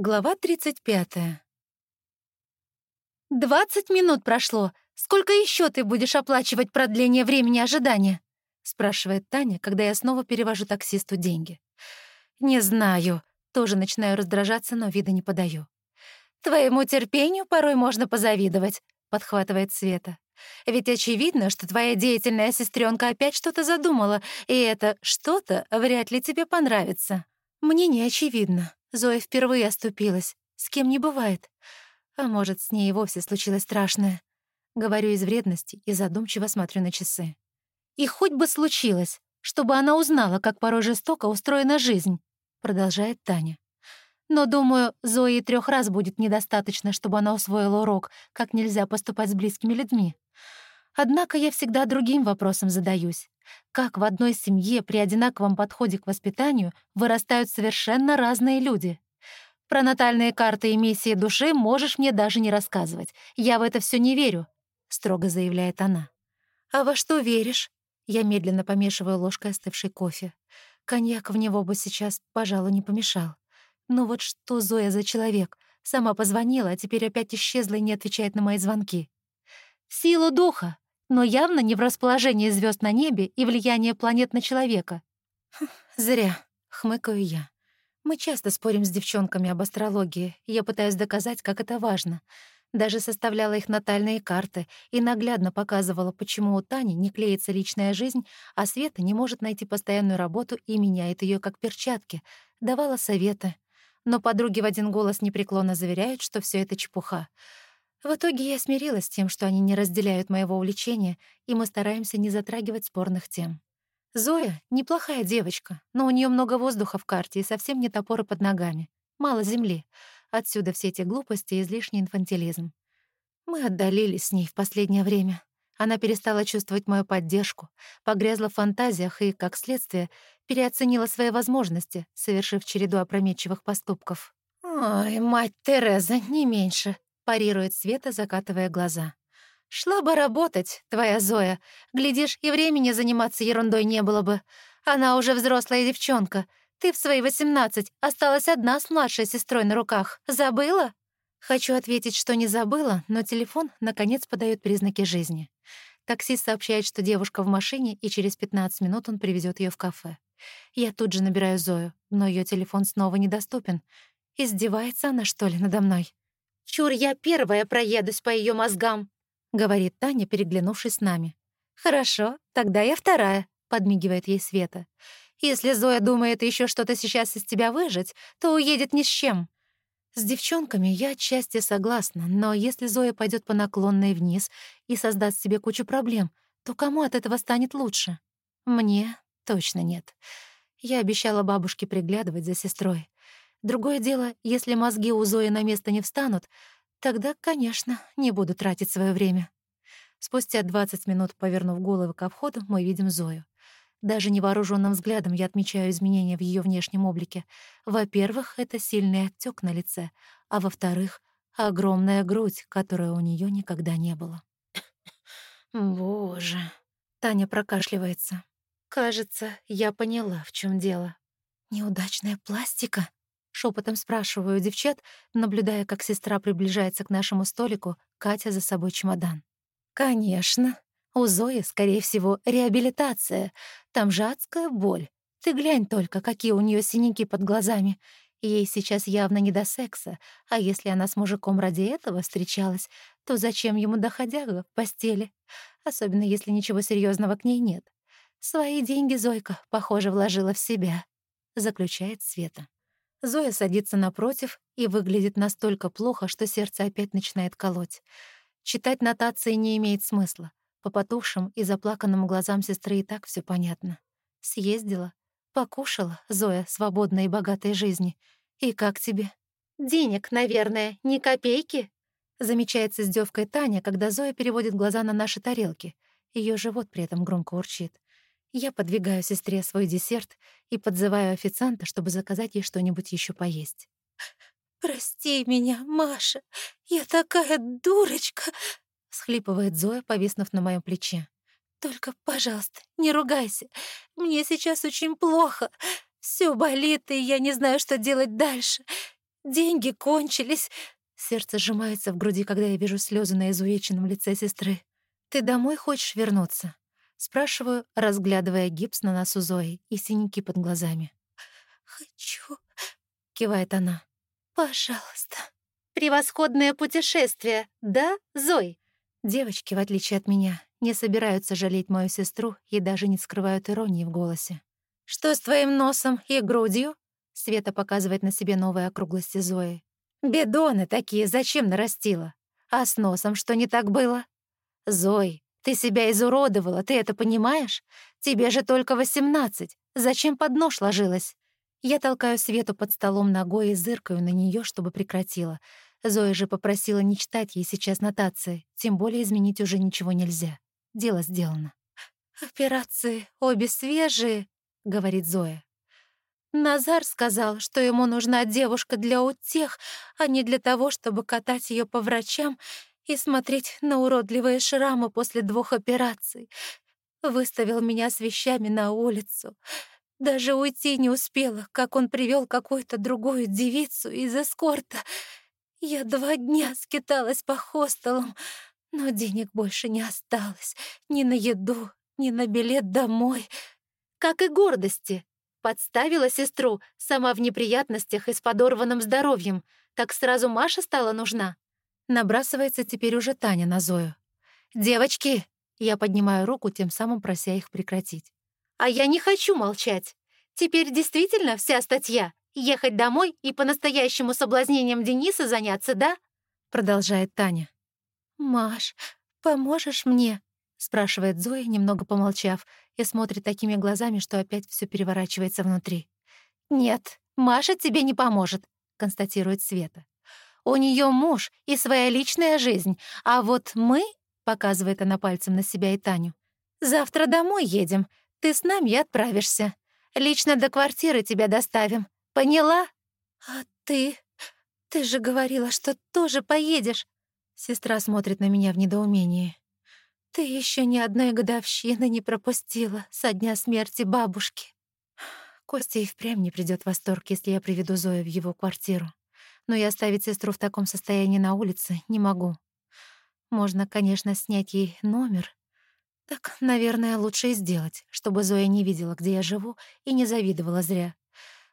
Глава 35. «Двадцать минут прошло. Сколько еще ты будешь оплачивать продление времени ожидания?» — спрашивает Таня, когда я снова перевожу таксисту деньги. «Не знаю». Тоже начинаю раздражаться, но вида не подаю. «Твоему терпению порой можно позавидовать», — подхватывает Света. «Ведь очевидно, что твоя деятельная сестренка опять что-то задумала, и это что-то вряд ли тебе понравится». «Мне не очевидно», Зоя впервые оступилась. С кем не бывает. А может, с ней и вовсе случилось страшное. Говорю из вредности и задумчиво смотрю на часы. И хоть бы случилось, чтобы она узнала, как порой жестоко устроена жизнь, продолжает Таня. Но, думаю, Зои трех раз будет недостаточно, чтобы она усвоила урок, как нельзя поступать с близкими людьми. Однако я всегда другим вопросом задаюсь. Как в одной семье при одинаковом подходе к воспитанию вырастают совершенно разные люди? Про натальные карты и миссии души можешь мне даже не рассказывать. Я в это все не верю», — строго заявляет она. «А во что веришь?» Я медленно помешиваю ложкой остывший кофе. Коньяк в него бы сейчас, пожалуй, не помешал. Ну вот что Зоя за человек? Сама позвонила, а теперь опять исчезла и не отвечает на мои звонки. «Силу духа!» Но явно не в расположении звезд на небе и влияние планет на человека. «Зря», — хмыкаю я. Мы часто спорим с девчонками об астрологии, я пытаюсь доказать, как это важно. Даже составляла их натальные карты и наглядно показывала, почему у Тани не клеится личная жизнь, а Света не может найти постоянную работу и меняет ее как перчатки. Давала советы. Но подруги в один голос непреклонно заверяют, что все это чепуха. В итоге я смирилась с тем, что они не разделяют моего увлечения, и мы стараемся не затрагивать спорных тем. Зоя — неплохая девочка, но у нее много воздуха в карте и совсем не топоры под ногами. Мало земли. Отсюда все эти глупости и излишний инфантилизм. Мы отдалились с ней в последнее время. Она перестала чувствовать мою поддержку, погрязла в фантазиях и, как следствие, переоценила свои возможности, совершив череду опрометчивых поступков. «Ой, мать Тереза, не меньше», парирует Света, закатывая глаза. «Шла бы работать, твоя Зоя. Глядишь, и времени заниматься ерундой не было бы. Она уже взрослая девчонка. Ты в свои восемнадцать осталась одна с младшей сестрой на руках. Забыла?» Хочу ответить, что не забыла, но телефон, наконец, подает признаки жизни. Таксист сообщает, что девушка в машине, и через 15 минут он привезет ее в кафе. Я тут же набираю Зою, но ее телефон снова недоступен. Издевается она, что ли, надо мной? «Чур, я первая проедусь по ее мозгам», — говорит Таня, переглянувшись с нами. «Хорошо, тогда я вторая», — подмигивает ей Света. «Если Зоя думает еще что-то сейчас из тебя выжить, то уедет ни с чем». С девчонками я отчасти согласна, но если Зоя пойдет по наклонной вниз и создаст себе кучу проблем, то кому от этого станет лучше? Мне точно нет. Я обещала бабушке приглядывать за сестрой. Другое дело, если мозги у Зои на место не встанут, тогда, конечно, не буду тратить свое время. Спустя 20 минут, повернув голову ко входу, мы видим Зою. Даже невооруженным взглядом я отмечаю изменения в ее внешнем облике. Во-первых, это сильный отек на лице, а во-вторых, огромная грудь, которой у нее никогда не было. Боже. Таня прокашливается. Кажется, я поняла, в чем дело. Неудачная пластика? Шепотом спрашиваю девчат, наблюдая, как сестра приближается к нашему столику, Катя за собой чемодан. «Конечно. У Зои, скорее всего, реабилитация. Там же адская боль. Ты глянь только, какие у нее синяки под глазами. Ей сейчас явно не до секса, а если она с мужиком ради этого встречалась, то зачем ему доходяга в постели? Особенно если ничего серьезного к ней нет. Свои деньги Зойка, похоже, вложила в себя», — заключает Света. Зоя садится напротив и выглядит настолько плохо, что сердце опять начинает колоть. Читать нотации не имеет смысла. По потухшим и заплаканным глазам сестры и так все понятно. Съездила, покушала, Зоя, свободной и богатой жизни. И как тебе? Денег, наверное, ни копейки? Замечает с издевкой Таня, когда Зоя переводит глаза на наши тарелки. Ее живот при этом громко урчит. Я подвигаю сестре свой десерт и подзываю официанта, чтобы заказать ей что-нибудь еще поесть. «Прости меня, Маша, я такая дурочка!» — схлипывает Зоя, повиснув на моем плече. «Только, пожалуйста, не ругайся. Мне сейчас очень плохо. Все болит, и я не знаю, что делать дальше. деньги кончились. Сердце сжимается в груди, когда я вижу слезы на изувеченном лице сестры. «Ты домой хочешь вернуться?» Спрашиваю, разглядывая гипс на носу Зои и синяки под глазами. «Хочу», — кивает она. «Пожалуйста». «Превосходное путешествие, да, Зой?» Девочки, в отличие от меня, не собираются жалеть мою сестру и даже не скрывают иронии в голосе. «Что с твоим носом и грудью?» Света показывает на себе новые округлости Зои. «Бедоны такие зачем нарастила? А с носом что не так было?» «Зой, ты себя изуродовала, ты это понимаешь? Тебе же только восемнадцать. Зачем под нож ложилась?» Я толкаю Свету под столом ногой и зыркаю на нее, чтобы прекратила. Зоя же попросила не читать ей сейчас нотации, тем более изменить уже ничего нельзя. Дело сделано. «Операции обе свежие», — говорит Зоя. Назар сказал, что ему нужна девушка для утех, а не для того, чтобы катать ее по врачам и смотреть на уродливые шрамы после двух операций. Выставил меня с вещами на улицу. Даже уйти не успела, как он привел какую-то другую девицу из эскорта. Я два дня скиталась по хостелам, но денег больше не осталось. Ни на еду, ни на билет домой. Как и гордости. Подставила сестру, сама в неприятностях и с подорванным здоровьем. Так сразу Маша стала нужна. Набрасывается теперь уже Таня на Зою. «Девочки!» Я поднимаю руку, тем самым прося их прекратить. А я не хочу молчать. Теперь действительно вся статья — ехать домой и по-настоящему соблазнением Дениса заняться, да? Продолжает Таня. «Маш, поможешь мне?» — спрашивает Зоя, немного помолчав, и смотрит такими глазами, что опять все переворачивается внутри. «Нет, Маша тебе не поможет», — констатирует Света. «У нее муж и своя личная жизнь, а вот мы...» — показывает она пальцем на себя и Таню. «Завтра домой едем, ты с нами отправишься. Лично до квартиры тебя доставим. Поняла? А ты? Ты же говорила, что тоже поедешь. Сестра смотрит на меня в недоумении. Ты еще ни одной годовщины не пропустила со дня смерти бабушки. Костя и впрямь не придет в восторг, если я приведу Зою в его квартиру. Но я оставить сестру в таком состоянии на улице не могу. Можно, конечно, снять ей номер, так, наверное, лучше и сделать, чтобы Зоя не видела, где я живу, и не завидовала зря.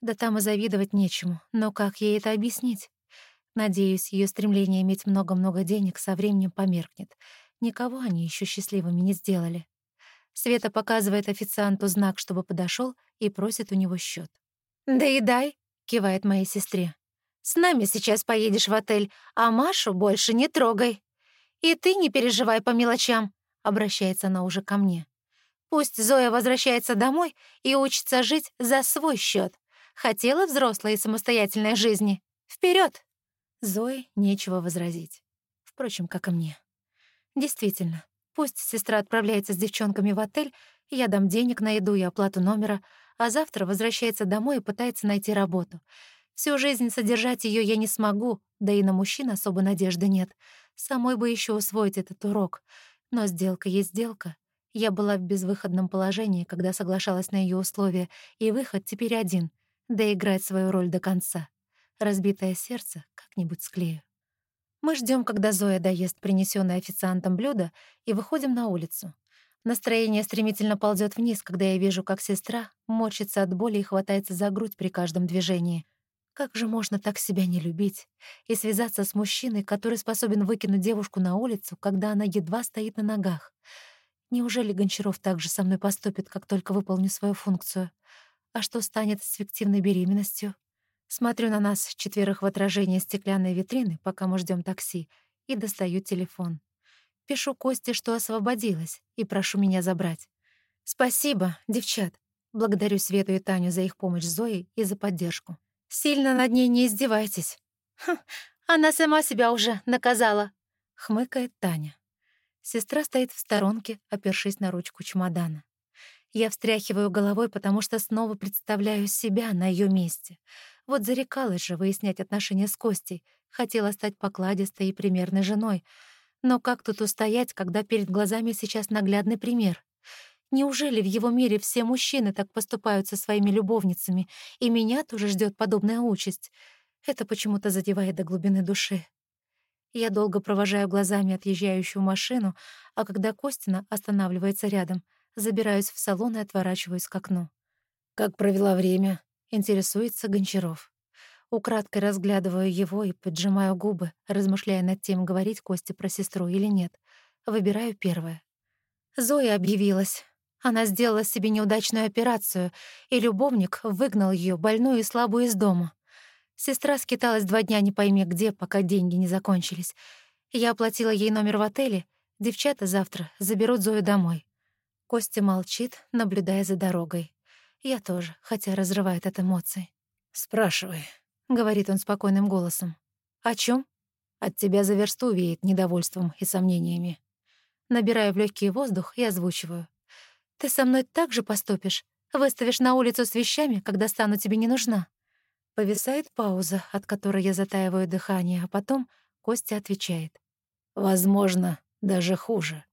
Да там и завидовать нечему, но как ей это объяснить? Надеюсь, ее стремление иметь много-много денег со временем померкнет. Никого они еще счастливыми не сделали. Света показывает официанту знак, чтобы подошел, и просит у него счет. «Доедай», — кивает моей сестре. «С нами сейчас поедешь в отель, а Машу больше не трогай. И ты не переживай по мелочам. Обращается она уже ко мне. Пусть Зоя возвращается домой и учится жить за свой счет. Хотела взрослой и самостоятельной жизни. Вперед! Зое нечего возразить. Впрочем, как и мне. Действительно, пусть сестра отправляется с девчонками в отель, я дам денег на еду и оплату номера, а завтра возвращается домой и пытается найти работу. Всю жизнь содержать ее я не смогу, да и на мужчин особо надежды нет. Самой бы еще усвоить этот урок — но сделка есть сделка. Я была в безвыходном положении, когда соглашалась на ее условия, и выход теперь один — доиграть свою роль до конца. Разбитое сердце как-нибудь склею. Мы ждем, когда Зоя доест принесенное официантом блюдо, и выходим на улицу. Настроение стремительно ползет вниз, когда я вижу, как сестра морщится от боли и хватается за грудь при каждом движении. Как же можно так себя не любить и связаться с мужчиной, который способен выкинуть девушку на улицу, когда она едва стоит на ногах? Неужели Гончаров так же со мной поступит, как только выполню свою функцию? А что станет с фиктивной беременностью? Смотрю на нас четверых в отражении стеклянной витрины, пока мы ждем такси, и достаю телефон. Пишу Косте, что освободилась, и прошу меня забрать. Спасибо, девчат. Благодарю Свету и Таню за их помощь Зои и за поддержку. Сильно над ней не издевайтесь. Хм, она сама себя уже наказала, хмыкает Таня. Сестра стоит в сторонке, опершись на ручку чемодана. Я встряхиваю головой, потому что снова представляю себя на ее месте. Вот зарекалась же выяснять отношения с Костей, хотела стать покладистой и примерной женой. Но как тут устоять, когда перед глазами сейчас наглядный пример? Неужели в его мире все мужчины так поступают со своими любовницами, и меня тоже ждет подобная участь? Это почему-то задевает до глубины души. Я долго провожаю глазами отъезжающую машину, а когда Костина останавливается рядом, забираюсь в салон и отворачиваюсь к окну. «Как провела время?» — интересуется Гончаров. Украдкой разглядываю его и поджимаю губы, размышляя над тем, говорить Косте про сестру или нет. Выбираю первое. Зоя объявилась. Она сделала себе неудачную операцию, и любовник выгнал ее больную и слабую из дома. Сестра скиталась два дня не пойми где, пока деньги не закончились. Я оплатила ей номер в отеле. Девчата завтра заберут Зою домой. Костя молчит, наблюдая за дорогой. Я тоже, хотя разрывает от эмоций. «Спрашивай», — говорит он спокойным голосом. «О чем? От тебя за версту веет недовольством и сомнениями. Набираю в легкий воздух и озвучиваю. «Ты со мной так же поступишь? Выставишь на улицу с вещами, когда стану тебе не нужна?» Повисает пауза, от которой я затаиваю дыхание, а потом Костя отвечает. «Возможно, даже хуже.